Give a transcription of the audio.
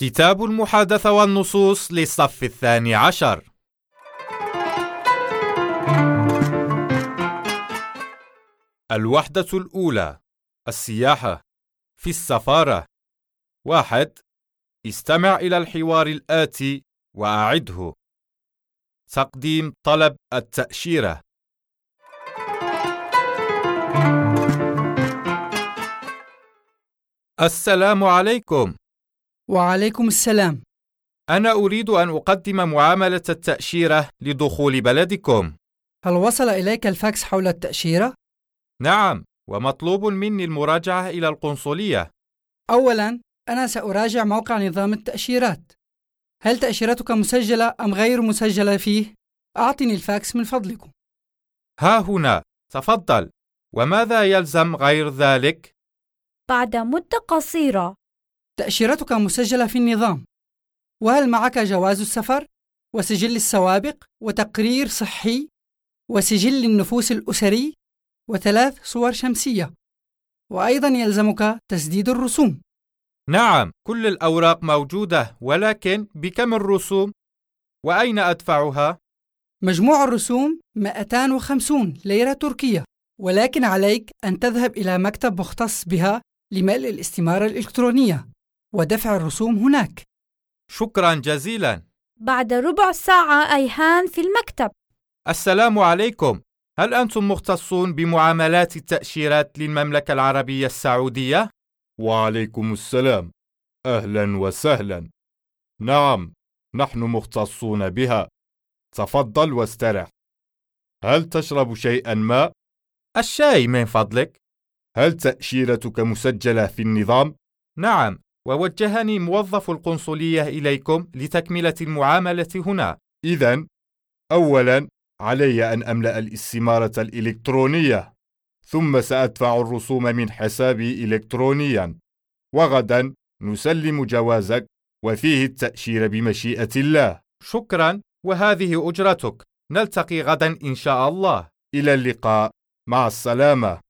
كتاب المحادثة والنصوص للصف الثاني عشر. الوحدة الأولى السياحة في السفارة. واحد استمع إلى الحوار الآتي وأعده. تقديم طلب التأشيرة. السلام عليكم. وعليكم السلام. أنا أريد أن أقدم معاملة التأشيرة لدخول بلدكم. هل وصل إليك الفاكس حول التأشيرة؟ نعم ومطلوب مني المراجعة إلى القنصلية. أولاً أنا سأراجع موقع نظام التأشيرات. هل تأشيرتك مسجلة أم غير مسجلة فيه؟ أعطني الفاكس من فضلكم. ها هنا تفضل. وماذا يلزم غير ذلك؟ بعد مدة قصيرة. تأشيرتك مسجلة في النظام. وهل معك جواز السفر وسجل السوابق وتقرير صحي وسجل النفوس الأسري؟ وثلاث صور شمسية. وأيضا يلزمك تسديد الرسوم. نعم كل الأوراق موجودة ولكن بكم الرسوم؟ وأين أدفعها؟ مجموع الرسوم 250 ليرة تركية. ولكن عليك أن تذهب إلى مكتب مختص بها لملء الاستمارة الإلكترونية. ودفع الرسوم هناك. شكرا جزيلا. بعد ربع ساعة أيهان في المكتب. السلام عليكم. هل أنتم مختصون بمعاملات التأشيرات للمملكة العربية السعودية؟ وعليكم السلام. أهلا وسهلا. نعم نحن مختصون بها. تفضل واسترح. هل تشرب شيئا ما؟ الشاي من فضلك. هل تأشيرتك مسجلة في النظام؟ نعم. ووجهني موظف القنصلية إليكم لتكملة المعاملة هنا. اذا اولا علي أن أملأ الاستمارة الإلكترونية ثم سأدفع الرسوم من حسابي الكترونيا وغدا نسلم جوازك وفيه التاشيره بمشيئة الله. شكرا وهذه أجرتك. نلتقي غدا إن شاء الله. إلى اللقاء. مع السلامة.